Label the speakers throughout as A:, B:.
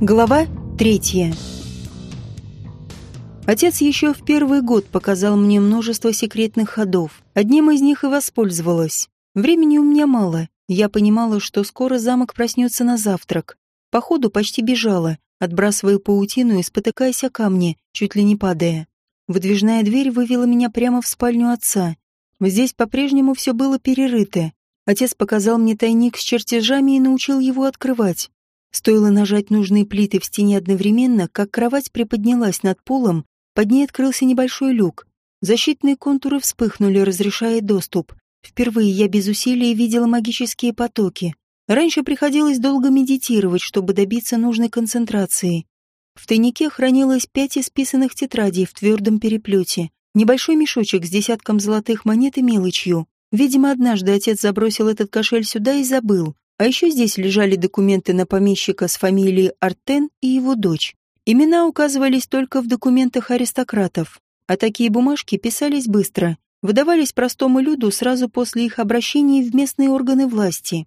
A: Глава третья. Отец еще в первый год показал мне множество секретных ходов. Одним из них и воспользовалась. Времени у меня мало. Я понимала, что скоро замок проснется на завтрак. По ходу почти бежала, отбрасывая паутину и спотыкаясь о камни, чуть ли не падая. Выдвижная дверь вывела меня прямо в спальню отца. Здесь по-прежнему все было перерыто. Отец показал мне тайник с чертежами и научил его открывать. Стоило нажать нужные плиты в стене одновременно, как кровать приподнялась над полом, под ней открылся небольшой люк. Защитные контуры вспыхнули, разрешая доступ. Впервые я без усилия видела магические потоки. Раньше приходилось долго медитировать, чтобы добиться нужной концентрации. В тайнике хранилось пять исписанных тетрадей в твердом переплете, небольшой мешочек с десятком золотых монет и мелочью. Видимо, однажды отец забросил этот кошель сюда и забыл. А еще здесь лежали документы на помещика с фамилией Артен и его дочь. Имена указывались только в документах аристократов, а такие бумажки писались быстро, выдавались простому люду сразу после их обращения в местные органы власти.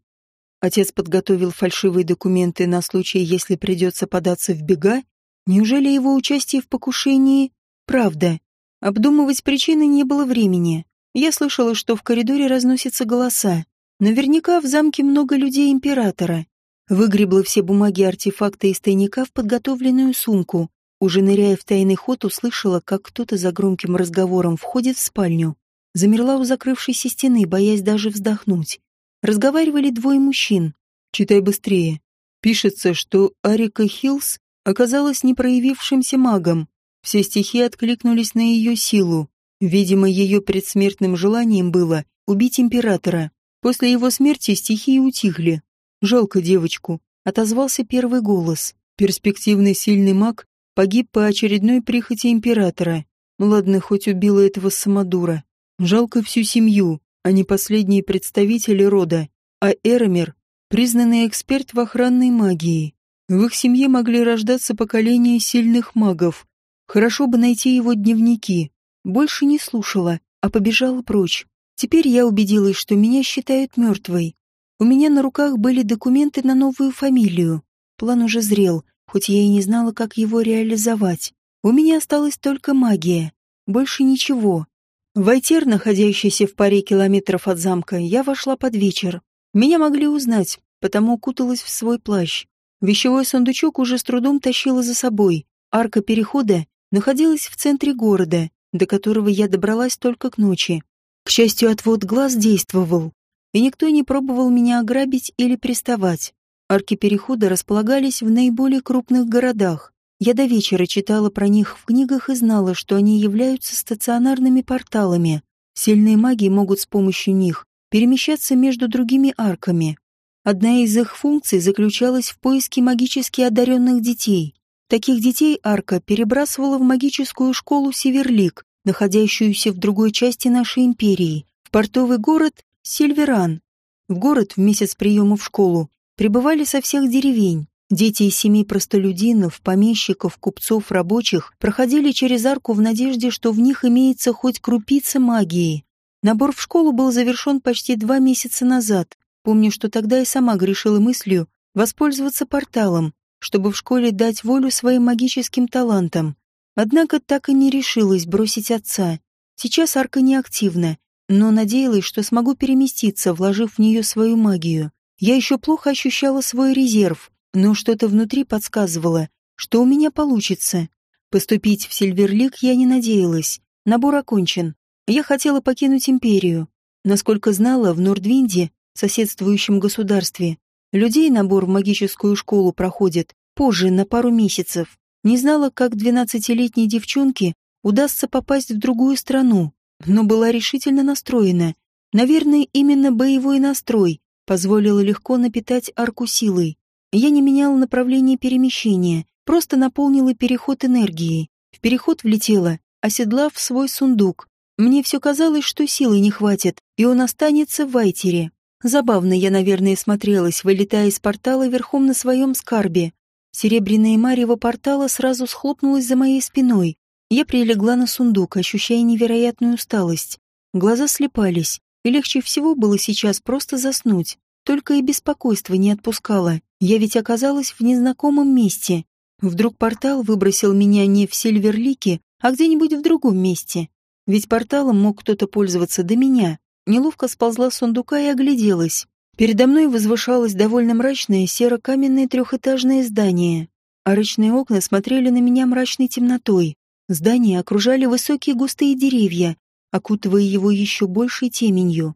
A: Отец подготовил фальшивые документы на случай, если придется податься в бега. Неужели его участие в покушении — правда? Обдумывать причины не было времени. Я слышала, что в коридоре разносятся голоса. Наверняка в замке много людей императора. Выгребла все бумаги и артефакты из тайника в подготовленную сумку. Уже ныряя в тайный ход, услышала, как кто-то за громким разговором входит в спальню. Замерла у закрывшейся стены, боясь даже вздохнуть. Разговаривали двое мужчин. «Читай быстрее». Пишется, что Арика Хиллс оказалась непроявившимся магом. Все стихи откликнулись на ее силу. Видимо, ее предсмертным желанием было убить императора. После его смерти стихии утихли. Жалко девочку, отозвался первый голос. Перспективный сильный маг погиб по очередной прихоти императора. Ладно, хоть убила этого самодура. Жалко всю семью, а не последние представители рода. А Эромер — признанный эксперт в охранной магии. В их семье могли рождаться поколения сильных магов. Хорошо бы найти его дневники. Больше не слушала, а побежала прочь. Теперь я убедилась, что меня считают мертвой. У меня на руках были документы на новую фамилию. План уже зрел, хоть я и не знала, как его реализовать. У меня осталась только магия. Больше ничего. В находящийся в паре километров от замка, я вошла под вечер. Меня могли узнать, потому укуталась в свой плащ. Вещевой сундучок уже с трудом тащила за собой. Арка перехода находилась в центре города, до которого я добралась только к ночи. К счастью, отвод глаз действовал, и никто не пробовал меня ограбить или приставать. Арки перехода располагались в наиболее крупных городах. Я до вечера читала про них в книгах и знала, что они являются стационарными порталами. Сильные маги могут с помощью них перемещаться между другими арками. Одна из их функций заключалась в поиске магически одаренных детей. Таких детей арка перебрасывала в магическую школу Северлик, находящуюся в другой части нашей империи, в портовый город Сильверан. В город в месяц приема в школу прибывали со всех деревень. Дети из семей простолюдинов, помещиков, купцов, рабочих проходили через арку в надежде, что в них имеется хоть крупица магии. Набор в школу был завершен почти два месяца назад. Помню, что тогда и сама грешила мыслью воспользоваться порталом, чтобы в школе дать волю своим магическим талантам. Однако так и не решилась бросить отца. Сейчас арка неактивна, но надеялась, что смогу переместиться, вложив в нее свою магию. Я еще плохо ощущала свой резерв, но что-то внутри подсказывало, что у меня получится. Поступить в Сильверлик я не надеялась. Набор окончен. Я хотела покинуть империю. Насколько знала, в Нордвинде, соседствующем государстве, людей набор в магическую школу проходит позже, на пару месяцев. Не знала, как двенадцатилетней девчонке удастся попасть в другую страну, но была решительно настроена. Наверное, именно боевой настрой позволил легко напитать арку силой. Я не меняла направление перемещения, просто наполнила переход энергией. В переход влетела, оседлав свой сундук. Мне все казалось, что силы не хватит, и он останется в Вайтере. Забавно я, наверное, смотрелась, вылетая из портала верхом на своем скарбе. Серебряное марево портала сразу схлопнулось за моей спиной. Я прилегла на сундук, ощущая невероятную усталость. Глаза слепались, и легче всего было сейчас просто заснуть. Только и беспокойство не отпускало. Я ведь оказалась в незнакомом месте. Вдруг портал выбросил меня не в Сильверлике, а где-нибудь в другом месте. Ведь порталом мог кто-то пользоваться до меня. Неловко сползла с сундука и огляделась. Передо мной возвышалось довольно мрачное серо-каменное трехэтажное здание. Арочные окна смотрели на меня мрачной темнотой. Здание окружали высокие густые деревья, окутывая его еще большей теменью.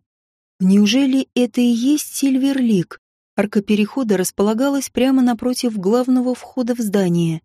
A: Неужели это и есть Сильверлик? Арка перехода располагалась прямо напротив главного входа в здание.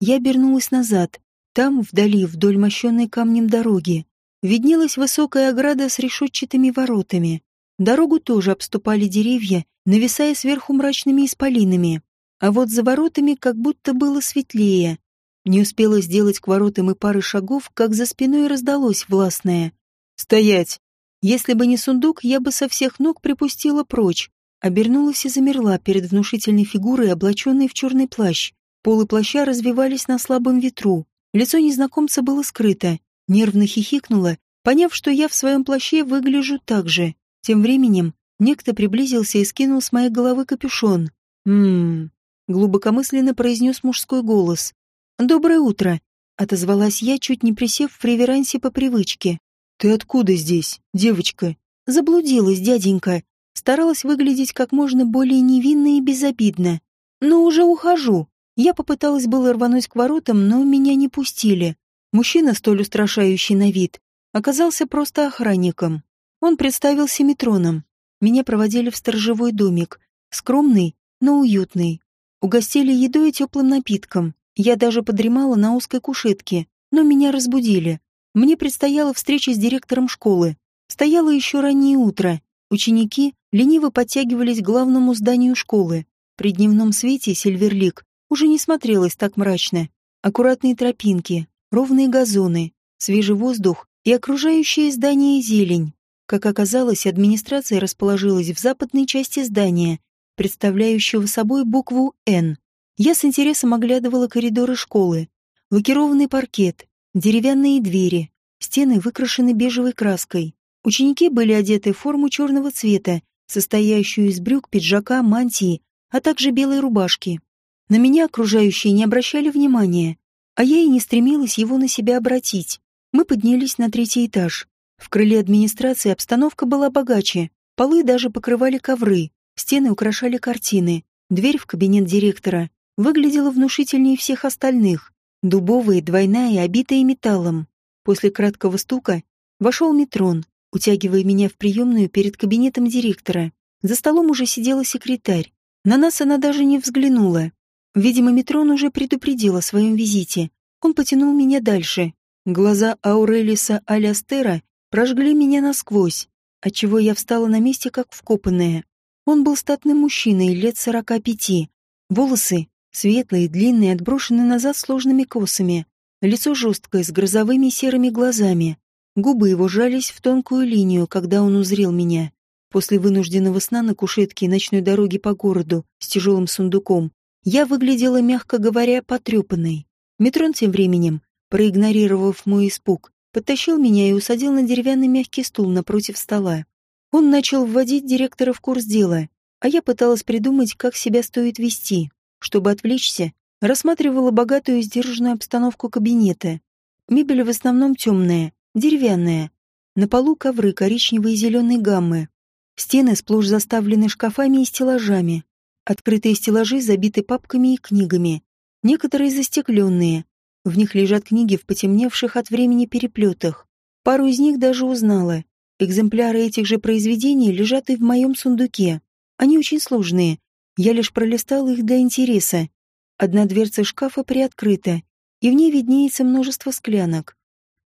A: Я обернулась назад. Там, вдали, вдоль мощенной камнем дороги, виднелась высокая ограда с решетчатыми воротами. Дорогу тоже обступали деревья, нависая сверху мрачными исполинами. А вот за воротами как будто было светлее. Не успела сделать к воротам и пары шагов, как за спиной раздалось властное. «Стоять!» Если бы не сундук, я бы со всех ног припустила прочь. Обернулась и замерла перед внушительной фигурой, облаченной в черный плащ. Полы плаща развивались на слабом ветру. Лицо незнакомца было скрыто. Нервно хихикнула, поняв, что я в своем плаще выгляжу так же. Тем временем некто приблизился и скинул с моей головы капюшон. «Ммм...» — глубокомысленно произнес мужской голос. «Доброе утро», — отозвалась я, чуть не присев в реверансе по привычке. «Ты откуда здесь, девочка?» «Заблудилась, дяденька. Старалась выглядеть как можно более невинно и безобидно. Но уже ухожу. Я попыталась было рвануть к воротам, но меня не пустили. Мужчина, столь устрашающий на вид, оказался просто охранником. Он представился метроном. Меня проводили в сторожевой домик. Скромный, но уютный. Угостили едой и теплым напитком. Я даже подремала на узкой кушетке, но меня разбудили. Мне предстояла встреча с директором школы. Стояло еще раннее утро. Ученики лениво подтягивались к главному зданию школы. При дневном свете Сильверлик уже не смотрелось так мрачно. Аккуратные тропинки, ровные газоны, свежий воздух и окружающее здание зелень. Как оказалось, администрация расположилась в западной части здания, представляющего собой букву «Н». Я с интересом оглядывала коридоры школы. Лакированный паркет, Деревянные двери, стены выкрашены бежевой краской. Ученики были одеты в форму черного цвета, состоящую из брюк, пиджака, мантии, а также белой рубашки. На меня окружающие не обращали внимания, а я и не стремилась его на себя обратить. Мы поднялись на третий этаж. В крыле администрации обстановка была богаче. Полы даже покрывали ковры, стены украшали картины. Дверь в кабинет директора выглядела внушительнее всех остальных. Дубовая, двойная, обитая металлом. После краткого стука вошел Метрон, утягивая меня в приемную перед кабинетом директора. За столом уже сидела секретарь. На нас она даже не взглянула. Видимо, Метрон уже предупредил о своем визите. Он потянул меня дальше. Глаза Аурелиса Алястера прожгли меня насквозь, отчего я встала на месте, как вкопанная. Он был статным мужчиной лет сорока пяти. Волосы Светлые, длинные, отброшены назад сложными косами. Лицо жесткое, с грозовыми серыми глазами. Губы его жались в тонкую линию, когда он узрел меня. После вынужденного сна на кушетке и ночной дороги по городу с тяжелым сундуком я выглядела, мягко говоря, потрепанной. Метрон тем временем, проигнорировав мой испуг, подтащил меня и усадил на деревянный мягкий стул напротив стола. Он начал вводить директора в курс дела, а я пыталась придумать, как себя стоит вести. Чтобы отвлечься, рассматривала богатую и сдержанную обстановку кабинета. Мебель в основном темная, деревянная. На полу ковры коричневой и зеленой гаммы. Стены сплошь заставлены шкафами и стеллажами. Открытые стеллажи забиты папками и книгами. Некоторые застекленные. В них лежат книги в потемневших от времени переплетах. Пару из них даже узнала. Экземпляры этих же произведений лежат и в моем сундуке. Они очень сложные, я лишь пролистал их для интереса. Одна дверца шкафа приоткрыта, и в ней виднеется множество склянок.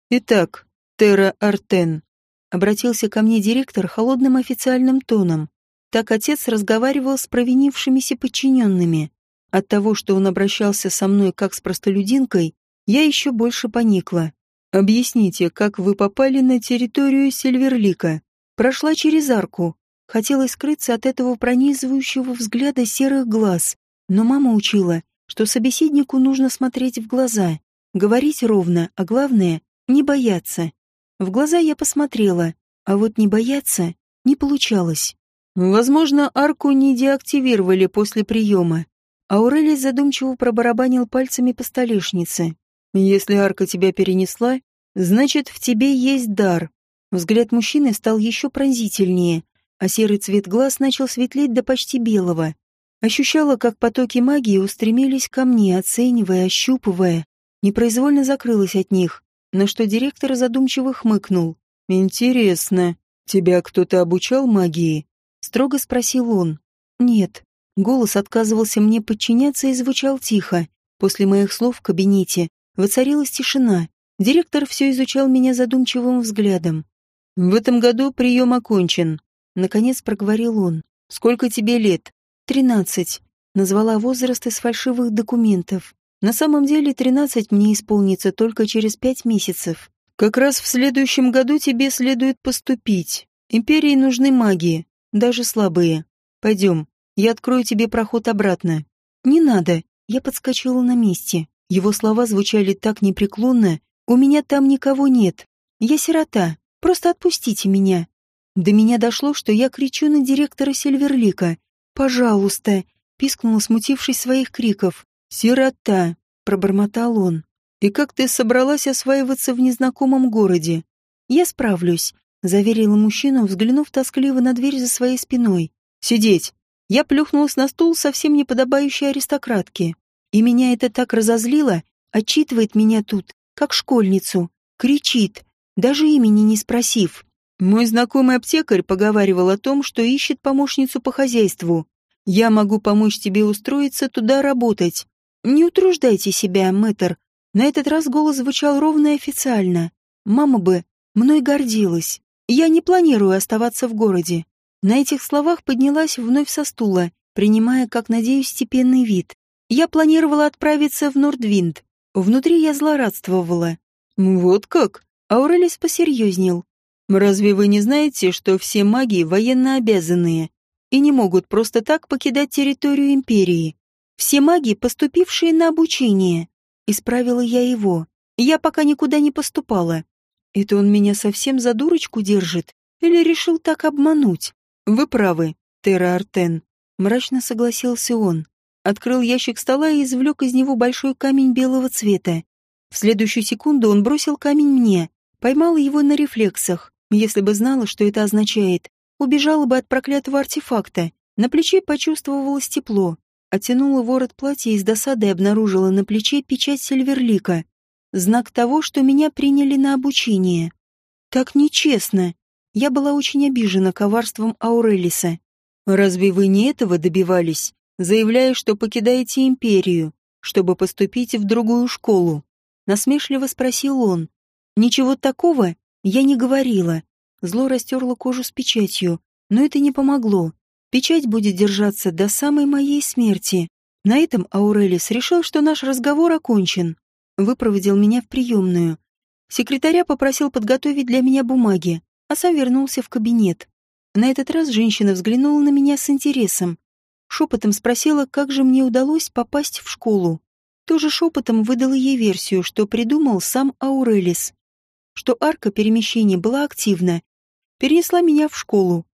A: «Итак, Терра Артен», — обратился ко мне директор холодным официальным тоном. Так отец разговаривал с провинившимися подчиненными. От того, что он обращался со мной как с простолюдинкой, я еще больше поникла. «Объясните, как вы попали на территорию Сильверлика?» «Прошла через арку», Хотелось скрыться от этого пронизывающего взгляда серых глаз, но мама учила, что собеседнику нужно смотреть в глаза, говорить ровно, а главное — не бояться. В глаза я посмотрела, а вот не бояться не получалось. Возможно, арку не деактивировали после приема. Аурелий задумчиво пробарабанил пальцами по столешнице. Если арка тебя перенесла, значит, в тебе есть дар. Взгляд мужчины стал еще пронзительнее, а серый цвет глаз начал светлеть до почти белого. Ощущала, как потоки магии устремились ко мне, оценивая, ощупывая. Непроизвольно закрылась от них, на что директор задумчиво хмыкнул. «Интересно, тебя кто-то обучал магии?» Строго спросил он. «Нет». Голос отказывался мне подчиняться и звучал тихо. После моих слов в кабинете воцарилась тишина. Директор все изучал меня задумчивым взглядом. «В этом году прием окончен», — наконец проговорил он. «Сколько тебе лет?» «Тринадцать», — назвала возраст из фальшивых документов. На самом деле тринадцать мне исполнится только через пять месяцев. Как раз в следующем году тебе следует поступить. Империи нужны маги, даже слабые. Пойдем, я открою тебе проход обратно. Не надо, я подскочила на месте. Его слова звучали так непреклонно. У меня там никого нет. Я сирота. Просто отпустите меня. До меня дошло, что я кричу на директора Сильверлика. «Пожалуйста!» — пискнул, смутившись своих криков. «Сирота!» — пробормотал он. «И как ты собралась осваиваться в незнакомом городе?» «Я справлюсь», — заверила мужчину, взглянув тоскливо на дверь за своей спиной. «Сидеть!» Я плюхнулась на стул совсем неподобающей аристократки. И меня это так разозлило, отчитывает меня тут, как школьницу. Кричит, даже имени не спросив. Мой знакомый аптекарь поговаривал о том, что ищет помощницу по хозяйству. Я могу помочь тебе устроиться туда работать. Не утруждайте себя, мэтр. На этот раз голос звучал ровно и официально. Мама бы мной гордилась. Я не планирую оставаться в городе. На этих словах поднялась вновь со стула, принимая, как надеюсь, степенный вид. Я планировала отправиться в Нордвинд. Внутри я злорадствовала. Вот как? Аурелис посерьезнел. Разве вы не знаете, что все маги военно обязанные и не могут просто так покидать территорию империи? Все маги, поступившие на обучение. Исправила я его. Я пока никуда не поступала. Это он меня совсем за дурочку держит? Или решил так обмануть? «Вы правы, Терра Артен», — мрачно согласился он. Открыл ящик стола и извлек из него большой камень белого цвета. В следующую секунду он бросил камень мне, поймал его на рефлексах. Если бы знала, что это означает, убежала бы от проклятого артефакта. На плече почувствовалось тепло. Оттянула ворот платья и с досадой обнаружила на плече печать Сильверлика. Знак того, что меня приняли на обучение. Так нечестно. Я была очень обижена коварством Аурелиса. «Разве вы не этого добивались, заявляя, что покидаете империю, чтобы поступить в другую школу?» Насмешливо спросил он. «Ничего такого я не говорила». Зло растерла кожу с печатью, но это не помогло. Печать будет держаться до самой моей смерти. На этом Аурелис решил, что наш разговор окончен. Выпроводил меня в приемную. Секретаря попросил подготовить для меня бумаги а сам вернулся в кабинет. На этот раз женщина взглянула на меня с интересом. Шепотом спросила, как же мне удалось попасть в школу. Тоже шепотом выдала ей версию, что придумал сам Аурелис. Что арка перемещения была активна. Перенесла меня в школу.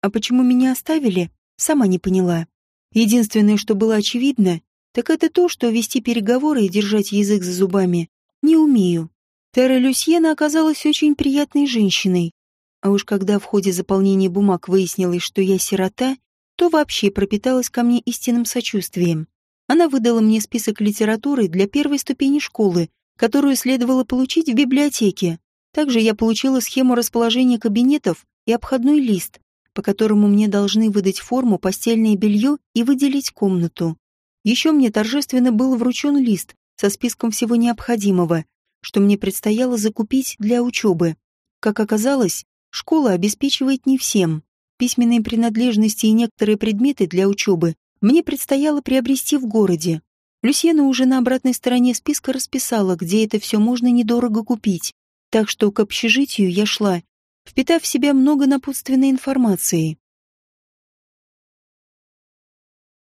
A: А почему меня оставили, сама не поняла. Единственное, что было очевидно, так это то, что вести переговоры и держать язык за зубами не умею. Терра Люсьена оказалась очень приятной женщиной. А уж когда в ходе заполнения бумаг выяснилось, что я сирота, то вообще пропиталась ко мне истинным сочувствием. Она выдала мне список литературы для первой ступени школы, которую следовало получить в библиотеке. Также я получила схему расположения кабинетов и обходной лист, по которому мне должны выдать форму, постельное белье и выделить комнату. Еще мне торжественно был вручен лист со списком всего необходимого, что мне предстояло закупить для учебы. Как оказалось, Школа обеспечивает не всем. Письменные принадлежности и некоторые предметы для учебы мне предстояло приобрести в городе. Люсьена уже на обратной стороне списка расписала, где это все можно недорого купить. Так что к общежитию я шла, впитав в себя много напутственной информации.